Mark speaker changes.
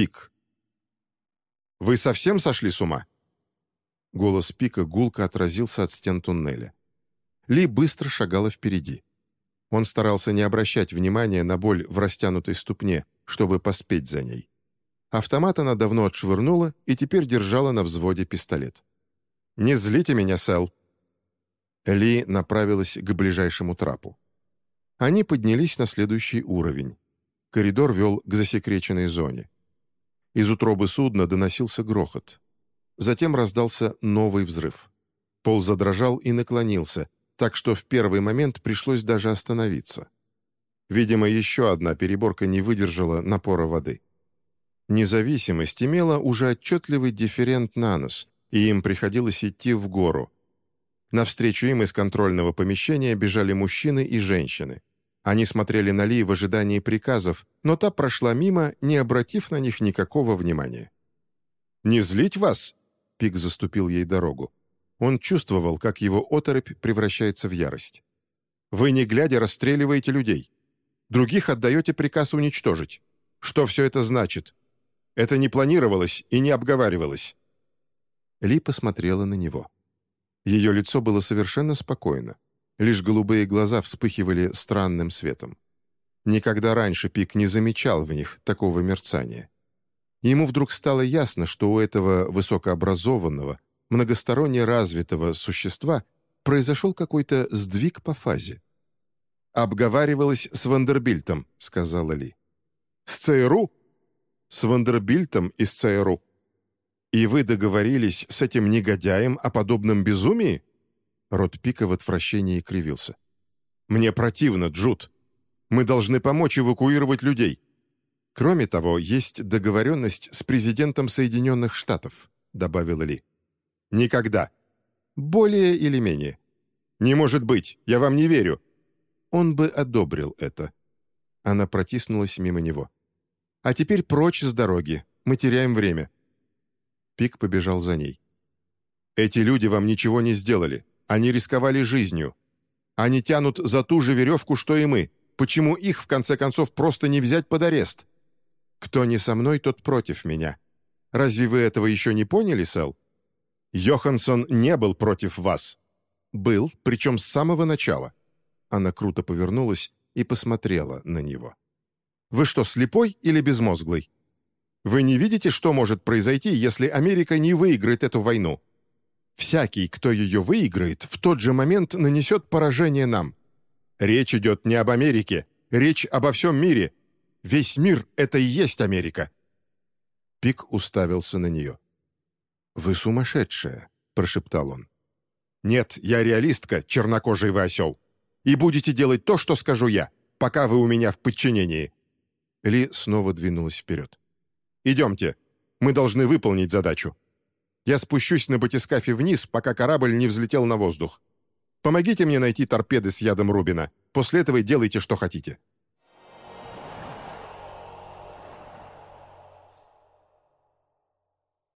Speaker 1: Пик. «Вы совсем сошли с ума?» Голос Пика гулко отразился от стен туннеля. Ли быстро шагала впереди. Он старался не обращать внимания на боль в растянутой ступне, чтобы поспеть за ней. Автомат она давно отшвырнула и теперь держала на взводе пистолет. «Не злите меня, Сэл!» Ли направилась к ближайшему трапу. Они поднялись на следующий уровень. Коридор вел к засекреченной зоне. Из утробы судна доносился грохот. Затем раздался новый взрыв. Пол задрожал и наклонился, так что в первый момент пришлось даже остановиться. Видимо, еще одна переборка не выдержала напора воды. Независимость имела уже отчетливый дифферент на нос, и им приходилось идти в гору. Навстречу им из контрольного помещения бежали мужчины и женщины. Они смотрели на Ли в ожидании приказов, но та прошла мимо, не обратив на них никакого внимания. «Не злить вас?» — Пик заступил ей дорогу. Он чувствовал, как его оторопь превращается в ярость. «Вы, не глядя, расстреливаете людей. Других отдаете приказ уничтожить. Что все это значит? Это не планировалось и не обговаривалось». Ли посмотрела на него. Ее лицо было совершенно спокойно. Лишь голубые глаза вспыхивали странным светом. Никогда раньше Пик не замечал в них такого мерцания. Ему вдруг стало ясно, что у этого высокообразованного, многосторонне развитого существа произошел какой-то сдвиг по фазе. «Обговаривалась с Вандербильтом», — сказала Ли. «С ЦРУ?» «С Вандербильтом из ЦРУ». «И вы договорились с этим негодяем о подобном безумии?» Рот Пика в отвращении кривился. «Мне противно, Джуд. Мы должны помочь эвакуировать людей. Кроме того, есть договоренность с президентом Соединенных Штатов», добавила Ли. Никогда. Более или менее. Не может быть, я вам не верю. Он бы одобрил это. Она протиснулась мимо него. А теперь прочь с дороги. Мы теряем время. Пик побежал за ней. Эти люди вам ничего не сделали. Они рисковали жизнью. Они тянут за ту же веревку, что и мы. Почему их, в конце концов, просто не взять под арест? Кто не со мной, тот против меня. Разве вы этого еще не поняли, Сэл? Йоханссон не был против вас». «Был, причем с самого начала». Она круто повернулась и посмотрела на него. «Вы что, слепой или безмозглый? Вы не видите, что может произойти, если Америка не выиграет эту войну? Всякий, кто ее выиграет, в тот же момент нанесет поражение нам. Речь идет не об Америке, речь обо всем мире. Весь мир — это и есть Америка». Пик уставился на нее. «Вы сумасшедшая», — прошептал он. «Нет, я реалистка, чернокожий вы осел. И будете делать то, что скажу я, пока вы у меня в подчинении». Ли снова двинулась вперед. «Идемте. Мы должны выполнить задачу. Я спущусь на батискафе вниз, пока корабль не взлетел на воздух. Помогите мне найти торпеды с ядом Рубина. После этого делайте, что хотите».